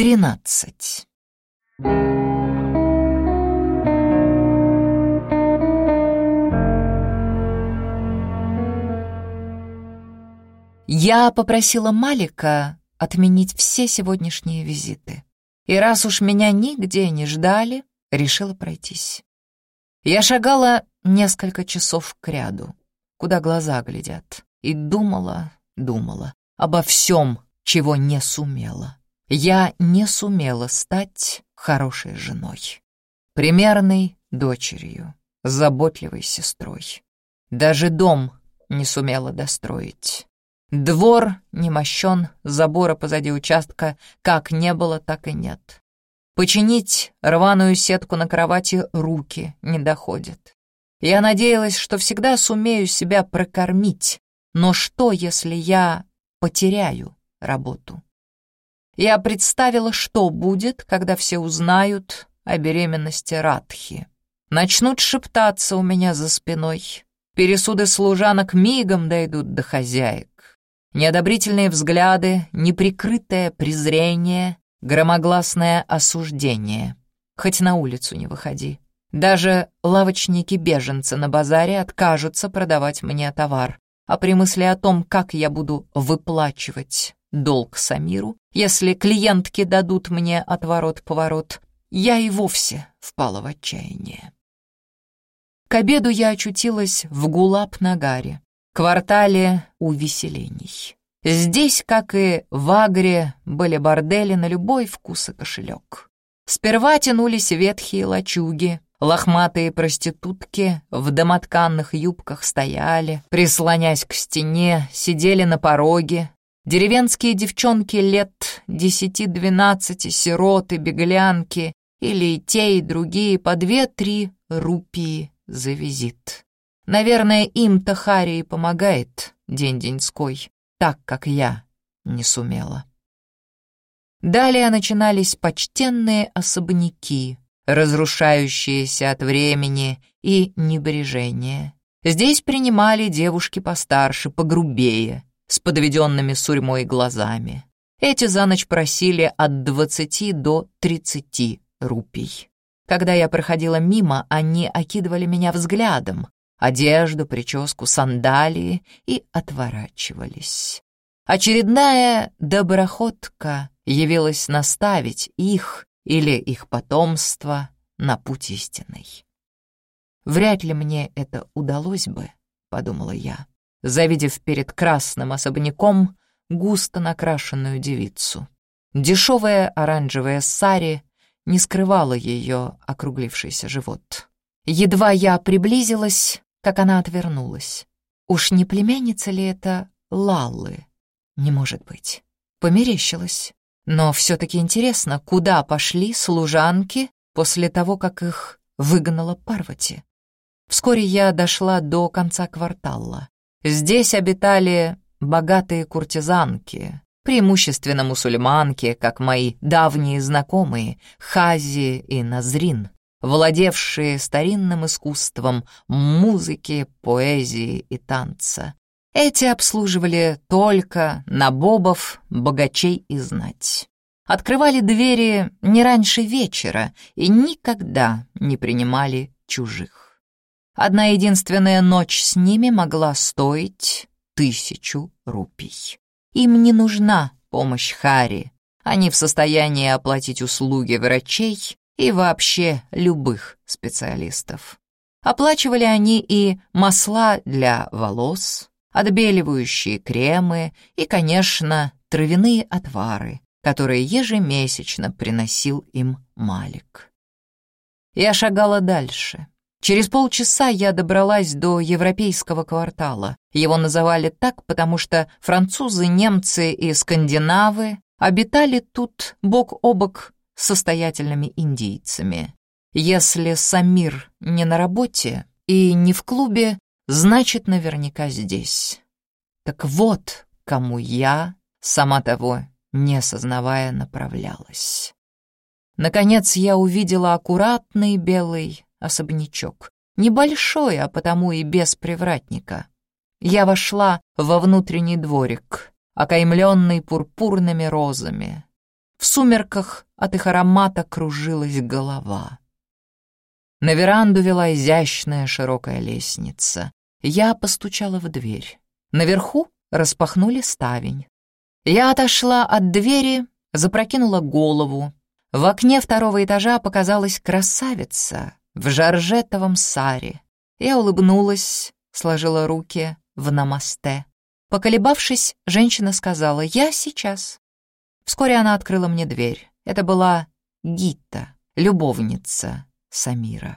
Тринадцать. Я попросила Малика отменить все сегодняшние визиты. И раз уж меня нигде не ждали, решила пройтись. Я шагала несколько часов к ряду, куда глаза глядят, и думала, думала обо всем, чего не сумела. Я не сумела стать хорошей женой, примерной дочерью, заботливой сестрой. Даже дом не сумела достроить. Двор не мощен, забора позади участка как не было, так и нет. Починить рваную сетку на кровати руки не доходят. Я надеялась, что всегда сумею себя прокормить, но что, если я потеряю работу? Я представила, что будет, когда все узнают о беременности Радхи. Начнут шептаться у меня за спиной. Пересуды служанок мигом дойдут до хозяек. Неодобрительные взгляды, неприкрытое презрение, громогласное осуждение. Хоть на улицу не выходи. Даже лавочники-беженцы на базаре откажутся продавать мне товар. А при мысли о том, как я буду выплачивать долг Самиру, если клиентки дадут мне отворот-поворот, я и вовсе впала в отчаяние. К обеду я очутилась в Гулап-Нагаре, квартале увеселений. Здесь, как и в Агре, были бордели на любой вкус и кошелек. Сперва тянулись ветхие лачуги, лохматые проститутки в домотканных юбках стояли, прислонясь к стене, сидели на пороге. Деревенские девчонки лет десяти-двенадцати, сироты, беглянки, или те и другие по две-три рупии за визит. Наверное, им-то Харри помогает день-деньской, так, как я не сумела. Далее начинались почтенные особняки, разрушающиеся от времени и небрежения. Здесь принимали девушки постарше, погрубее, с подведенными сурьмой глазами. Эти за ночь просили от двадцати до тридцати рупий. Когда я проходила мимо, они окидывали меня взглядом, одежду, прическу, сандалии и отворачивались. Очередная доброходка явилась наставить их или их потомство на путь истинный. «Вряд ли мне это удалось бы», — подумала я, завидев перед красным особняком густо накрашенную девицу. Дешевая оранжевая сари не скрывала ее округлившийся живот. Едва я приблизилась, как она отвернулась. Уж не племянница ли это Лаллы? Не может быть. Померещилась. Но все-таки интересно, куда пошли служанки после того, как их выгнала Парвати? Вскоре я дошла до конца квартала. Здесь обитали богатые куртизанки, преимущественно мусульманки, как мои давние знакомые Хази и Назрин владевшие старинным искусством музыки, поэзии и танца. Эти обслуживали только набобов, богачей и знать. Открывали двери не раньше вечера и никогда не принимали чужих. Одна единственная ночь с ними могла стоить тысячу рупий. Им не нужна помощь Хари. Они в состоянии оплатить услуги врачей и вообще любых специалистов. Оплачивали они и масла для волос, отбеливающие кремы и, конечно, травяные отвары, которые ежемесячно приносил им Малик. Я шагала дальше. Через полчаса я добралась до европейского квартала. Его называли так, потому что французы, немцы и скандинавы обитали тут бок о бок состоятельными индейцами. Если Самир не на работе и не в клубе, значит, наверняка здесь. Так вот, кому я, сама того не сознавая, направлялась. Наконец я увидела аккуратный белый особнячок. Небольшой, а потому и без привратника. Я вошла во внутренний дворик, окаймленный пурпурными розами. В сумерках от их аромата кружилась голова. На веранду вела изящная широкая лестница. Я постучала в дверь. Наверху распахнули ставень. Я отошла от двери, запрокинула голову. В окне второго этажа показалась красавица в жаржетовом саре. Я улыбнулась, сложила руки в намасте. Поколебавшись, женщина сказала «Я сейчас». Вскоре она открыла мне дверь. Это была Гита, любовница Самира.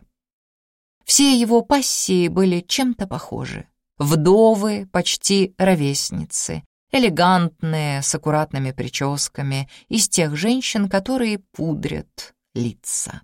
Все его пассии были чем-то похожи. Вдовы, почти ровесницы, элегантные, с аккуратными прическами, из тех женщин, которые пудрят лица.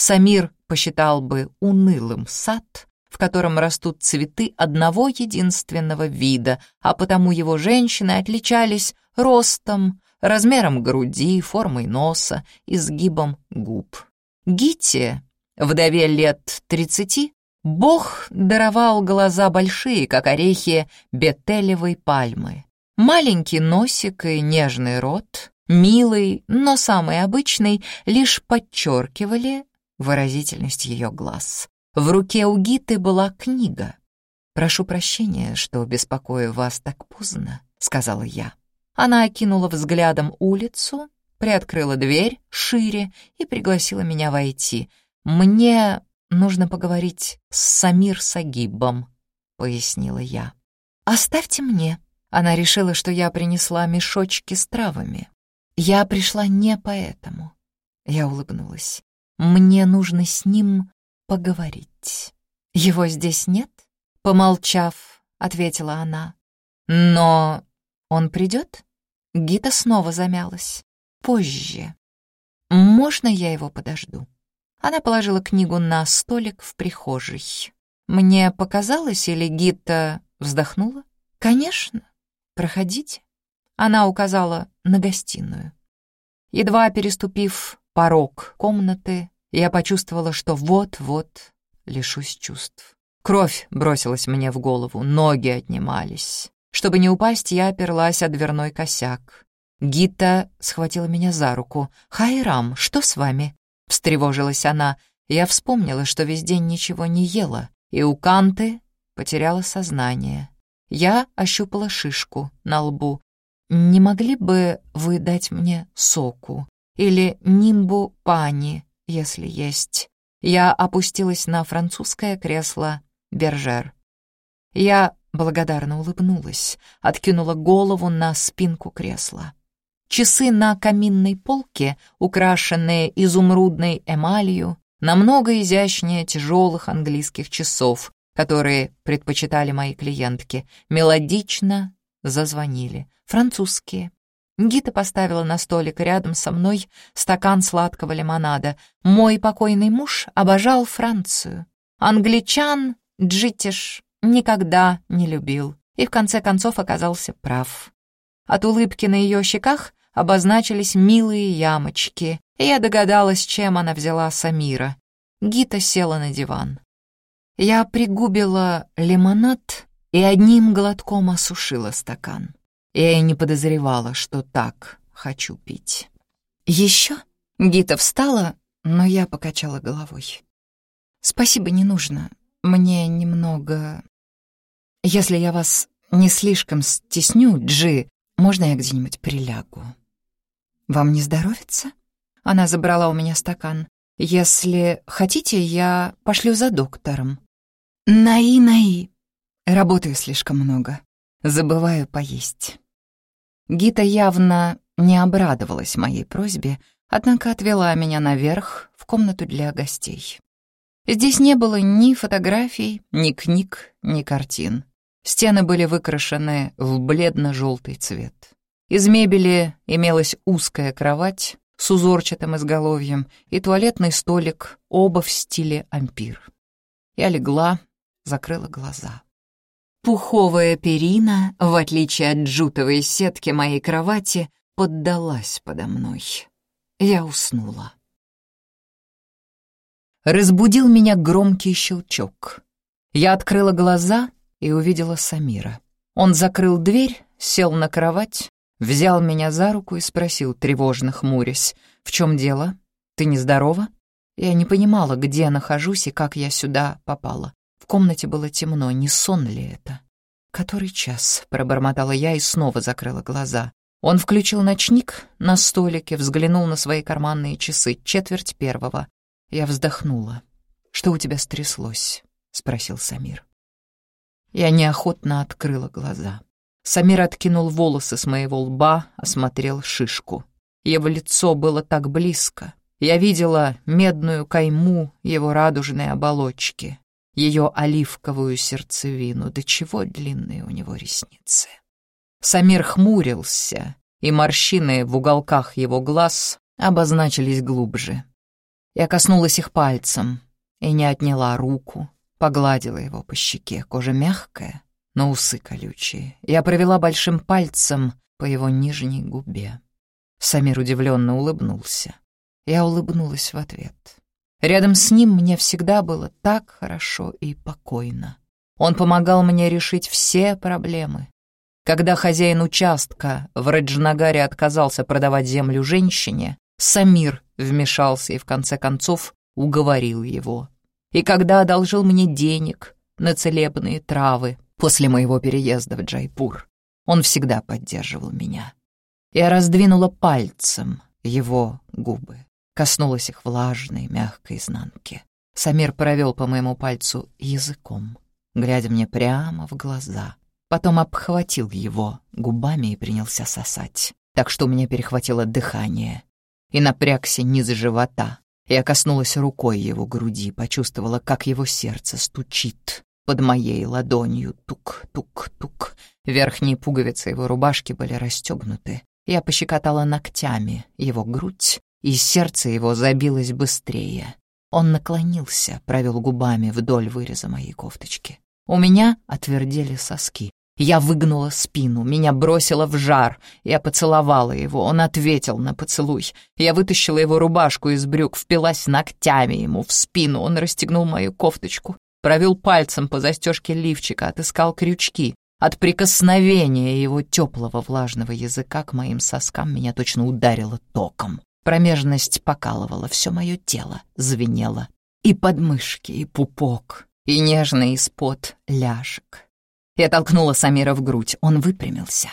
Самир посчитал бы унылым сад, в котором растут цветы одного единственного вида, а потому его женщины отличались ростом, размером груди, формой носа, изгибом губ. Гите, вдове лет тридцати, Бог даровал глаза большие, как орехи бетелевой пальмы. Маленький носик и нежный рот, милый, но самый обычный, лишь подчеркивали выразительность ее глаз. В руке у Гиты была книга. «Прошу прощения, что беспокою вас так поздно», — сказала я. Она окинула взглядом улицу, приоткрыла дверь шире и пригласила меня войти. «Мне нужно поговорить с Самир Сагибом», — пояснила я. «Оставьте мне». Она решила, что я принесла мешочки с травами. Я пришла не поэтому. Я улыбнулась. Мне нужно с ним поговорить. Его здесь нет? Помолчав, ответила она. Но он придет? Гита снова замялась. Позже. Можно я его подожду? Она положила книгу на столик в прихожей. Мне показалось, или Гита вздохнула? Конечно, проходите. Она указала на гостиную. Едва переступив порог комнаты, я почувствовала, что вот-вот лишусь чувств. Кровь бросилась мне в голову, ноги отнимались. Чтобы не упасть, я оперлась о дверной косяк. Гита схватила меня за руку. «Хайрам, что с вами?» — встревожилась она. Я вспомнила, что весь день ничего не ела, и у Канты потеряла сознание. Я ощупала шишку на лбу. «Не могли бы вы дать мне соку или нимбу пани, если есть?» Я опустилась на французское кресло «Бержер». Я благодарно улыбнулась, откинула голову на спинку кресла. Часы на каминной полке, украшенные изумрудной эмалью, намного изящнее тяжелых английских часов, которые предпочитали мои клиентки, мелодично зазвонили. Французские. Гита поставила на столик рядом со мной стакан сладкого лимонада. Мой покойный муж обожал Францию. Англичан Джитиш никогда не любил и в конце концов оказался прав. От улыбки на ее щеках обозначились милые ямочки, и я догадалась, чем она взяла Самира. Гита села на диван. Я пригубила лимонад и одним глотком осушила стакан. Я и не подозревала, что так хочу пить. «Еще?» Гита встала, но я покачала головой. «Спасибо, не нужно. Мне немного «Если я вас не слишком стесню, Джи, можно я где-нибудь прилягу?» «Вам не здоровится?» Она забрала у меня стакан. «Если хотите, я пошлю за доктором». «Наи-наи!» Работаю слишком много. Забываю поесть. Гита явно не обрадовалась моей просьбе, однако отвела меня наверх в комнату для гостей. Здесь не было ни фотографий, ни книг, ни картин. Стены были выкрашены в бледно-желтый цвет. Из мебели имелась узкая кровать с узорчатым изголовьем и туалетный столик, оба в стиле ампир. Я легла, закрыла глаза. Пуховая перина, в отличие от джутовой сетки моей кровати, поддалась подо мной. Я уснула. Разбудил меня громкий щелчок. Я открыла глаза и увидела Самира. Он закрыл дверь, сел на кровать, Взял меня за руку и спросил, тревожно хмурясь, «В чем дело? Ты нездорова?» Я не понимала, где нахожусь и как я сюда попала. Комнате было темно, не сон ли это? «Который час?» — пробормотала я и снова закрыла глаза. Он включил ночник на столике, взглянул на свои карманные часы, четверть первого. Я вздохнула. «Что у тебя стряслось?» — спросил Самир. Я неохотно открыла глаза. Самир откинул волосы с моего лба, осмотрел шишку. Его лицо было так близко. Я видела медную кайму его радужной оболочки, ее оливковую сердцевину, до чего длинные у него ресницы. Самир хмурился, и морщины в уголках его глаз обозначились глубже. Я коснулась их пальцем и не отняла руку, погладила его по щеке. Кожа мягкая, но усы колючие. Я провела большим пальцем по его нижней губе. Самир удивленно улыбнулся. Я улыбнулась в ответ. Рядом с ним мне всегда было так хорошо и покойно. Он помогал мне решить все проблемы. Когда хозяин участка в Раджнагаре отказался продавать землю женщине, Самир вмешался и в конце концов уговорил его. И когда одолжил мне денег на целебные травы после моего переезда в Джайпур, он всегда поддерживал меня. Я раздвинула пальцем его губы коснулась их влажной, мягкой изнанки. Самир провел по моему пальцу языком, глядя мне прямо в глаза. Потом обхватил его губами и принялся сосать, так что у меня перехватило дыхание. И напрягся низ живота. Я коснулась рукой его груди, почувствовала, как его сердце стучит под моей ладонью. Тук-тук-тук. Верхние пуговицы его рубашки были расстегнуты. Я пощекотала ногтями его грудь, и сердце его забилось быстрее. Он наклонился, провел губами вдоль выреза моей кофточки. У меня отвердели соски. Я выгнула спину, меня бросило в жар. Я поцеловала его, он ответил на поцелуй. Я вытащила его рубашку из брюк, впилась ногтями ему в спину. Он расстегнул мою кофточку, провел пальцем по застежке лифчика, отыскал крючки. От прикосновения его теплого влажного языка к моим соскам меня точно ударило током. Промежность покалывала, все мое тело звенело. И подмышки, и пупок, и нежный испод ляжек. Я толкнула Самира в грудь, он выпрямился.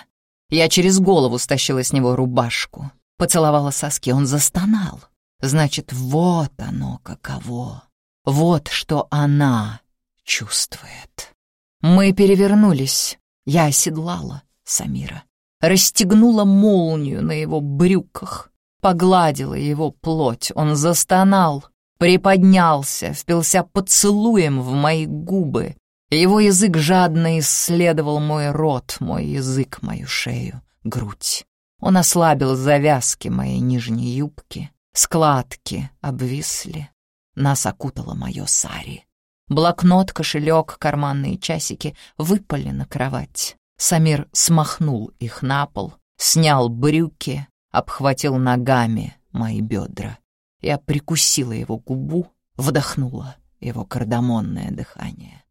Я через голову стащила с него рубашку, поцеловала соски, он застонал. Значит, вот оно каково. Вот что она чувствует. Мы перевернулись. Я оседлала Самира, расстегнула молнию на его брюках, погладила его плоть. Он застонал, приподнялся, впился поцелуем в мои губы. Его язык жадно исследовал мой рот, мой язык, мою шею, грудь. Он ослабил завязки моей нижней юбки, складки обвисли. Нас окутало мое сари. Блокнот, кошелек, карманные часики выпали на кровать. Самир смахнул их на пол, снял брюки, обхватил ногами мои бедра. Я прикусила его губу, вдохнула его кардамонное дыхание.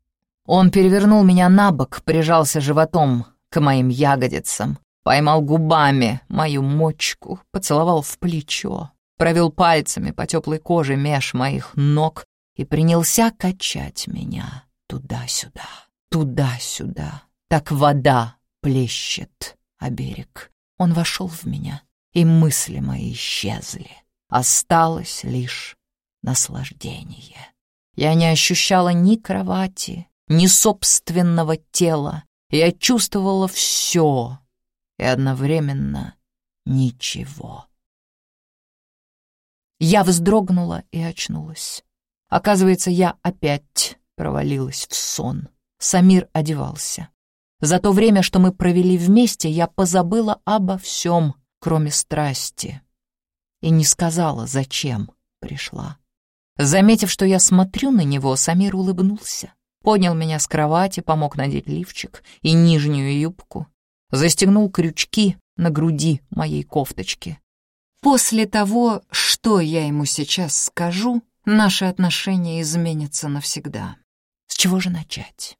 Он перевернул меня на бок, прижался животом к моим ягодицам, поймал губами мою мочку, поцеловал в плечо, провел пальцами по теплой коже меж моих ног и принялся качать меня туда-сюда, туда-сюда. Так вода плещет о берег. Он вошел в меня, и мысли мои исчезли. Осталось лишь наслаждение. Я не ощущала ни кровати, ни собственного тела. Я чувствовала все и одновременно ничего. Я вздрогнула и очнулась. Оказывается, я опять провалилась в сон. Самир одевался. За то время, что мы провели вместе, я позабыла обо всем, кроме страсти, и не сказала, зачем пришла. Заметив, что я смотрю на него, Самир улыбнулся, поднял меня с кровати, помог надеть лифчик и нижнюю юбку, застегнул крючки на груди моей кофточки. После того, что я ему сейчас скажу, наши отношения изменятся навсегда. С чего же начать?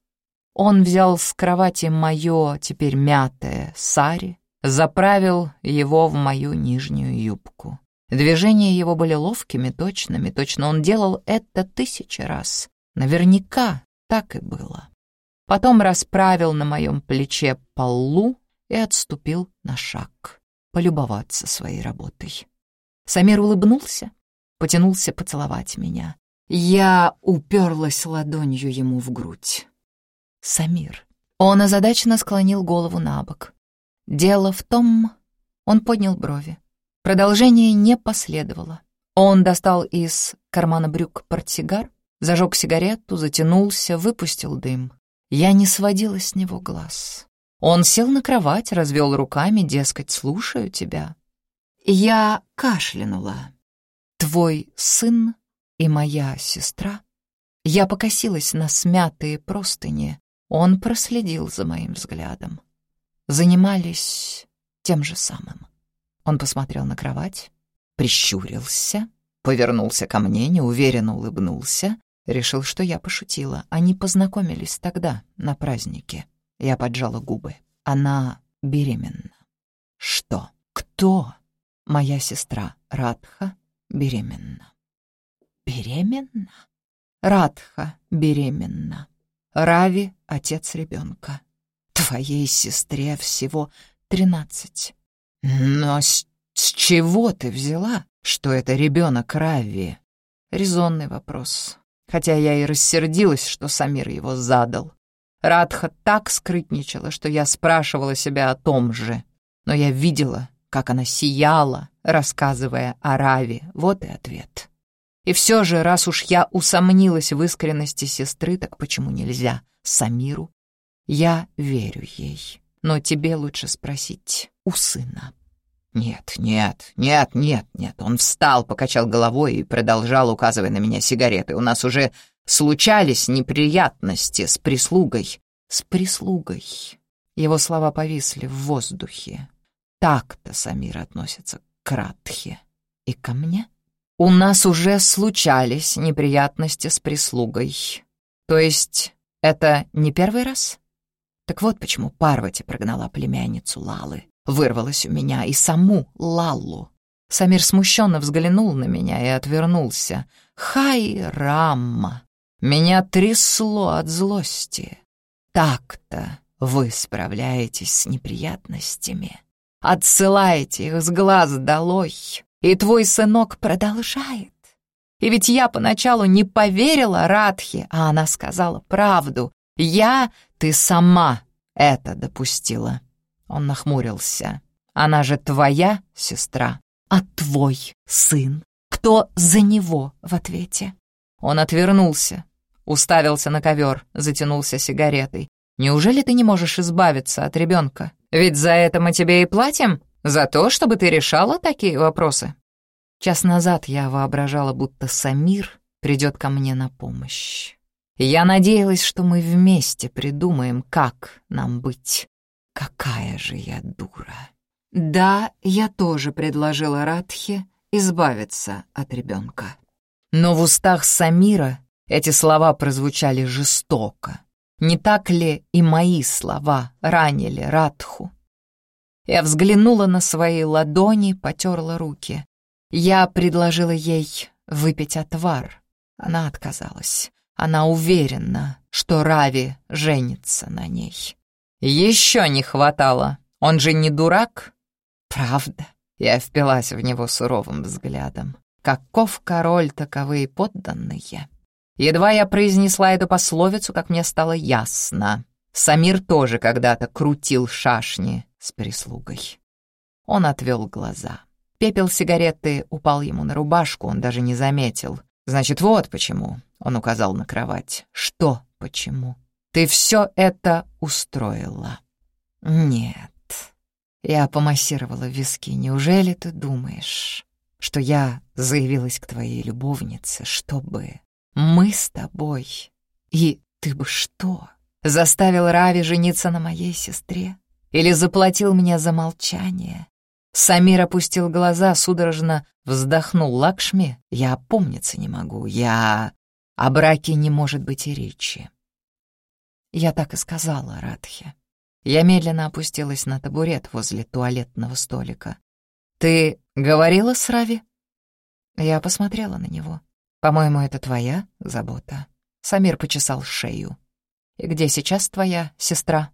Он взял с кровати мое, теперь мятое, сари, заправил его в мою нижнюю юбку. Движения его были ловкими, точными, точно он делал это тысячи раз. Наверняка так и было. Потом расправил на моем плече полу и отступил на шаг, полюбоваться своей работой. Самир улыбнулся, потянулся поцеловать меня. Я уперлась ладонью ему в грудь. Самир. Он озадаченно склонил голову на бок. Дело в том... Он поднял брови. Продолжение не последовало. Он достал из кармана брюк портсигар, зажег сигарету, затянулся, выпустил дым. Я не сводила с него глаз. Он сел на кровать, развел руками, дескать, слушаю тебя. Я кашлянула. Твой сын и моя сестра. Я покосилась на смятые простыни. Он проследил за моим взглядом. Занимались тем же самым. Он посмотрел на кровать, прищурился, повернулся ко мне, неуверенно улыбнулся, решил, что я пошутила. Они познакомились тогда, на празднике. Я поджала губы. Она беременна. Что? Кто? Моя сестра Радха беременна. Беременна? Радха беременна. Рави — отец ребенка. Твоей сестре всего тринадцать. Но с, с чего ты взяла, что это ребенок Рави? Резонный вопрос. Хотя я и рассердилась, что Самир его задал. Радха так скрытничала, что я спрашивала себя о том же. Но я видела, как она сияла, рассказывая о Раве. Вот и ответ. И все же, раз уж я усомнилась в искренности сестры, так почему нельзя Самиру? Я верю ей, но тебе лучше спросить у сына. «Нет, нет, нет, нет, нет». Он встал, покачал головой и продолжал, указывая на меня сигареты. «У нас уже случались неприятности с прислугой». «С прислугой». Его слова повисли в воздухе. Так-то Самир относится к Радхе. И ко мне? У нас уже случались неприятности с прислугой. То есть это не первый раз? Так вот почему Парвати прогнала племянницу Лалы, вырвалась у меня и саму Лаллу. Самир смущенно взглянул на меня и отвернулся. «Хай, Рамма!» Меня трясло от злости. Так-то вы справляетесь с неприятностями. Отсылаете их с глаз долой. И твой сынок продолжает. И ведь я поначалу не поверила Радхе, а она сказала правду. Я, ты сама это допустила. Он нахмурился. Она же твоя сестра, а твой сын. Кто за него в ответе? Он отвернулся, уставился на ковер, затянулся сигаретой. Неужели ты не можешь избавиться от ребенка? Ведь за это мы тебе и платим. За то, чтобы ты решала такие вопросы. Час назад я воображала, будто Самир придет ко мне на помощь. Я надеялась, что мы вместе придумаем, как нам быть. Какая же я дура. Да, я тоже предложила Радхе избавиться от ребенка. Но в устах Самира эти слова прозвучали жестоко. Не так ли и мои слова ранили Радху? Я взглянула на свои ладони, потерла руки. Я предложила ей выпить отвар. Она отказалась. Она уверена, что Рави женится на ней. Еще не хватало. Он же не дурак? Правда. Я впилась в него суровым взглядом. Каков король, таковы и подданные. Едва я произнесла эту пословицу, как мне стало ясно. Самир тоже когда-то крутил шашни с прислугой. Он отвел глаза. Пепел сигареты упал ему на рубашку, он даже не заметил. «Значит, вот почему», — он указал на кровать. «Что почему? Ты все это устроила?» «Нет». Я помассировала виски. «Неужели ты думаешь, что я заявилась к твоей любовнице, чтобы мы с тобой? И ты бы что, заставил Рави жениться на моей сестре? Или заплатил мне за молчание? Самир опустил глаза, судорожно вздохнул. Лакшми, я опомниться не могу. Я... О браке не может быть и речи. Я так и сказала Радхе. Я медленно опустилась на табурет возле туалетного столика. «Ты говорила с Рави?» Я посмотрела на него. «По-моему, это твоя забота». Самир почесал шею. «И где сейчас твоя сестра?»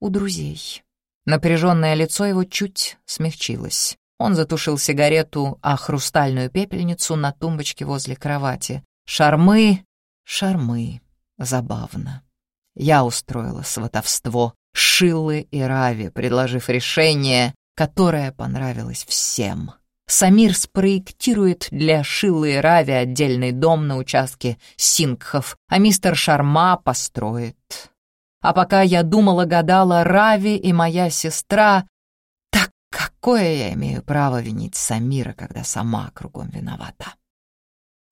«У друзей». Напряженное лицо его чуть смягчилось. Он затушил сигарету, а хрустальную пепельницу на тумбочке возле кровати. Шармы, шармы. Забавно. Я устроила сватовство Шиллы и Рави, предложив решение, которое понравилось всем. Самир спроектирует для Шиллы и Рави отдельный дом на участке Сингхов, а мистер Шарма построит. А пока я думала-гадала, Рави и моя сестра... Так какое я имею право винить Самира, когда сама кругом виновата?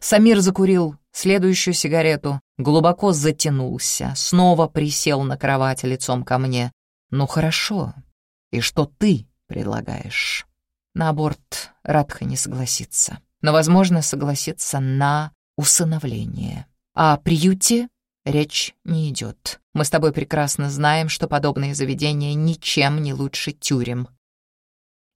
Самир закурил следующую сигарету, глубоко затянулся, снова присел на кровать лицом ко мне. «Ну хорошо. И что ты предлагаешь?» На аборт Радха не согласится, но, возможно, согласится на усыновление. О приюте речь не идет. Мы с тобой прекрасно знаем, что подобные заведения ничем не лучше тюрем.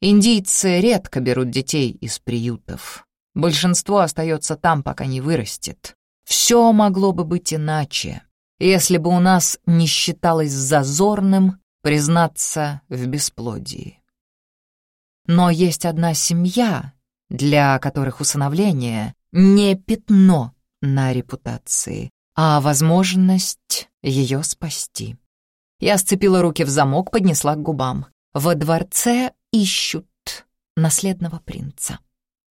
Индийцы редко берут детей из приютов. Большинство остается там, пока не вырастет. Все могло бы быть иначе, если бы у нас не считалось зазорным признаться в бесплодии. Но есть одна семья, для которых усыновление не пятно на репутации, а возможность ее спасти. Я сцепила руки в замок, поднесла к губам. Во дворце ищут наследного принца.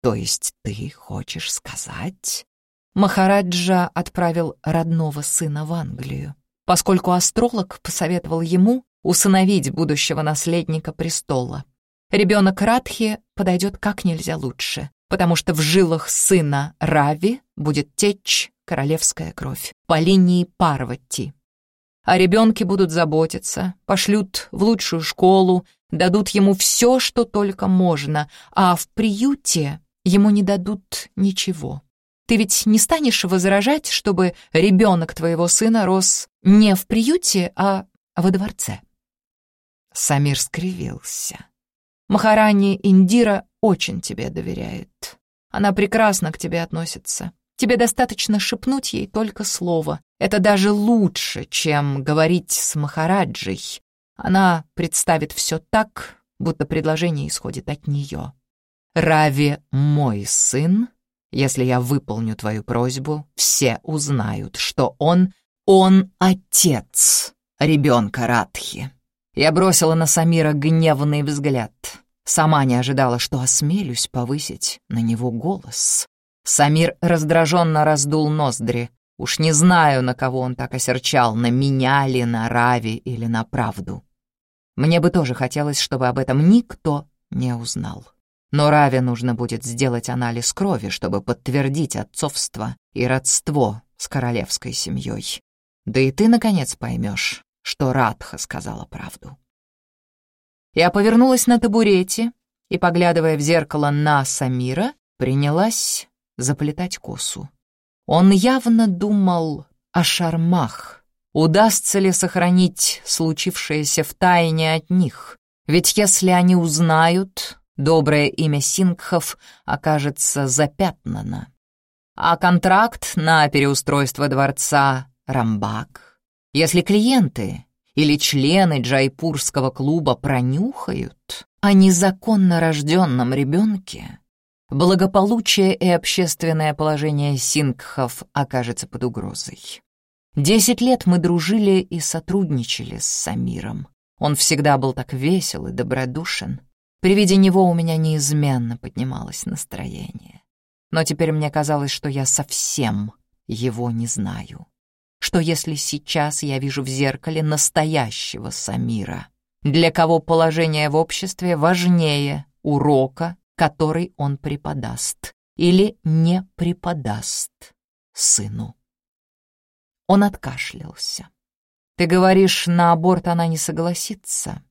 То есть ты хочешь сказать? Махараджа отправил родного сына в Англию, поскольку астролог посоветовал ему усыновить будущего наследника престола. Ребенок Радхи подойдет как нельзя лучше, потому что в жилах сына Рави будет течь королевская кровь по линии Парвати. О ребенке будут заботиться, пошлют в лучшую школу, дадут ему все, что только можно, а в приюте ему не дадут ничего. Ты ведь не станешь возражать, чтобы ребенок твоего сына рос не в приюте, а во дворце?» Самир скривился. «Махарани Индира очень тебе доверяет. Она прекрасно к тебе относится. Тебе достаточно шепнуть ей только слово. Это даже лучше, чем говорить с Махараджей. Она представит все так, будто предложение исходит от нее. Рави мой сын, если я выполню твою просьбу, все узнают, что он, он отец ребенка Радхи. Я бросила на Самира гневный взгляд. Сама не ожидала, что осмелюсь повысить на него голос. Самир раздраженно раздул ноздри. Уж не знаю, на кого он так осерчал, на меня ли, на Рави или на правду. Мне бы тоже хотелось, чтобы об этом никто не узнал. Но Раве нужно будет сделать анализ крови, чтобы подтвердить отцовство и родство с королевской семьей. Да и ты, наконец, поймешь, что Радха сказала правду. Я повернулась на табурете и, поглядывая в зеркало на Самира, принялась заплетать косу. Он явно думал о шармах. Удастся ли сохранить случившееся в тайне от них? Ведь если они узнают, доброе имя Сингхов окажется запятнано. А контракт на переустройство дворца Рамбак, если клиенты или члены джайпурского клуба пронюхают о незаконно рожденном ребенке, благополучие и общественное положение Сингхов окажется под угрозой. Десять лет мы дружили и сотрудничали с Самиром. Он всегда был так весел и добродушен. При виде него у меня неизменно поднималось настроение. Но теперь мне казалось, что я совсем его не знаю. Что если сейчас я вижу в зеркале настоящего Самира, для кого положение в обществе важнее урока, который он преподаст или не преподаст сыну. Он откашлялся. «Ты говоришь, на аборт она не согласится?»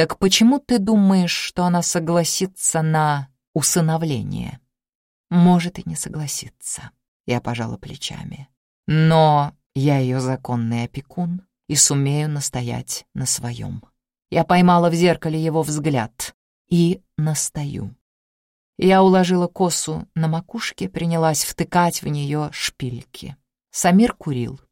Так почему ты думаешь, что она согласится на усыновление? Может и не согласится. Я пожала плечами. Но я ее законный опекун и сумею настоять на своем. Я поймала в зеркале его взгляд и настаю. Я уложила косу на макушке, принялась втыкать в нее шпильки. Самир курил.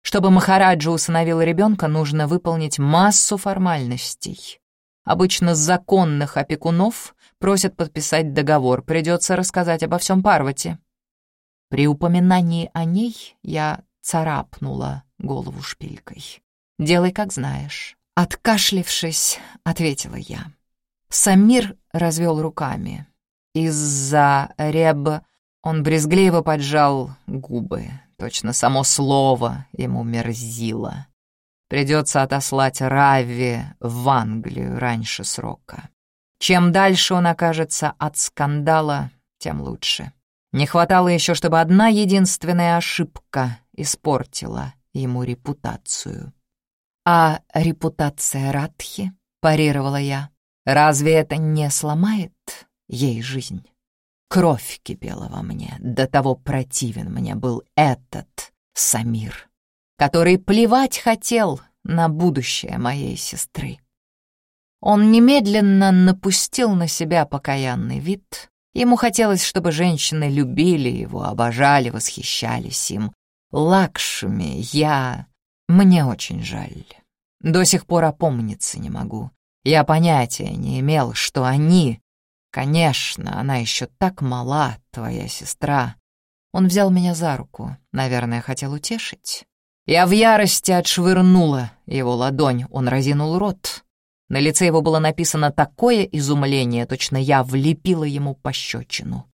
Чтобы Махараджа усыновил ребенка, нужно выполнить массу формальностей. Обычно законных опекунов просят подписать договор, придется рассказать обо всем Парвати. При упоминании о ней я царапнула голову шпилькой. «Делай, как знаешь». Откашлившись, ответила я. Самир развел руками. Из-за реб он брезгливо поджал губы. Точно само слово ему мерзило. Придется отослать Рави в Англию раньше срока. Чем дальше он окажется от скандала, тем лучше. Не хватало еще, чтобы одна единственная ошибка испортила ему репутацию. «А репутация Радхи?» — парировала я. «Разве это не сломает ей жизнь?» Кровь кипела во мне, до того противен мне был этот Самир, который плевать хотел на будущее моей сестры. Он немедленно напустил на себя покаянный вид. Ему хотелось, чтобы женщины любили его, обожали, восхищались им. Лакшми, я... Мне очень жаль. До сих пор опомниться не могу. Я понятия не имел, что они «Конечно, она еще так мала, твоя сестра». Он взял меня за руку, наверное, хотел утешить. Я в ярости отшвырнула его ладонь, он разинул рот. На лице его было написано такое изумление, точно я влепила ему пощечину.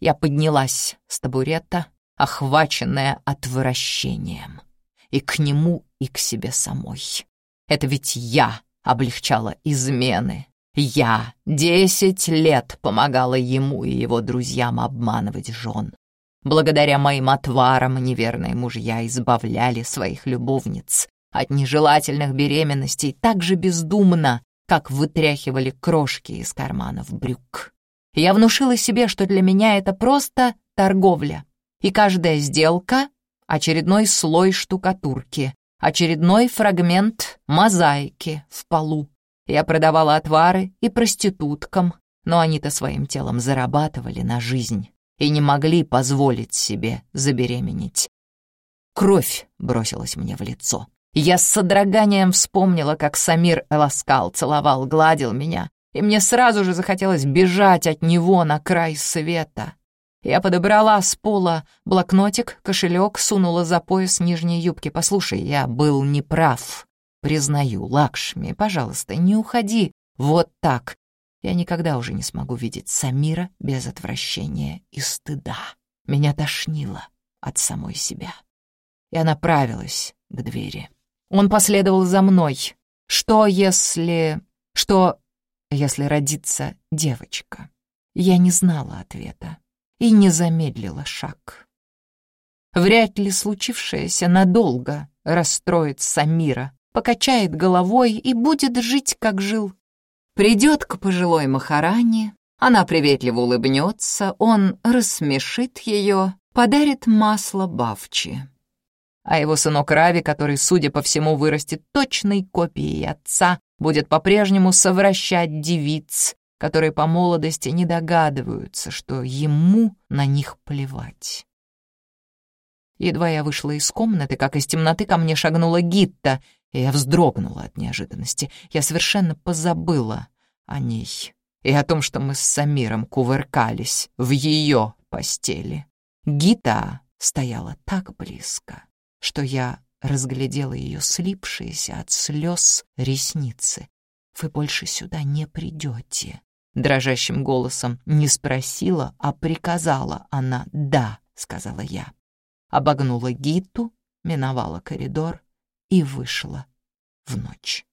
Я поднялась с табурета, охваченная отвращением. И к нему, и к себе самой. Это ведь я облегчала измены, я десять лет помогала ему и его друзьям обманывать жен. Благодаря моим отварам неверные мужья избавляли своих любовниц от нежелательных беременностей так же бездумно, как вытряхивали крошки из карманов брюк. Я внушила себе, что для меня это просто торговля, и каждая сделка — очередной слой штукатурки, очередной фрагмент мозаики в полу. Я продавала отвары и проституткам, но они-то своим телом зарабатывали на жизнь и не могли позволить себе забеременеть. Кровь бросилась мне в лицо. Я с содроганием вспомнила, как Самир Эласкал целовал, гладил меня, и мне сразу же захотелось бежать от него на край света. Я подобрала с пола блокнотик, кошелек, сунула за пояс нижней юбки. «Послушай, я был неправ. Признаю, Лакшми, пожалуйста, не уходи вот так. Я никогда уже не смогу видеть Самира без отвращения и стыда. Меня тошнило от самой себя. Я направилась к двери. Он последовал за мной. Что если... Что если родится девочка? Я не знала ответа и не замедлила шаг. Вряд ли случившееся надолго расстроит Самира, покачает головой и будет жить, как жил. Придет к пожилой Махаране, она приветливо улыбнется, он рассмешит ее, подарит масло Бавчи. А его сынок Рави, который, судя по всему, вырастет точной копией отца, будет по-прежнему совращать девиц, которые по молодости не догадываются, что ему на них плевать. Едва я вышла из комнаты, как из темноты ко мне шагнула Гитта и я вздрогнула от неожиданности. Я совершенно позабыла о ней и о том, что мы с Самиром кувыркались в ее постели. Гита стояла так близко, что я разглядела ее слипшиеся от слез ресницы. «Вы больше сюда не придете», — дрожащим голосом не спросила, а приказала она «да», — сказала я. Обогнула Гиту, миновала коридор и вышла в ночь.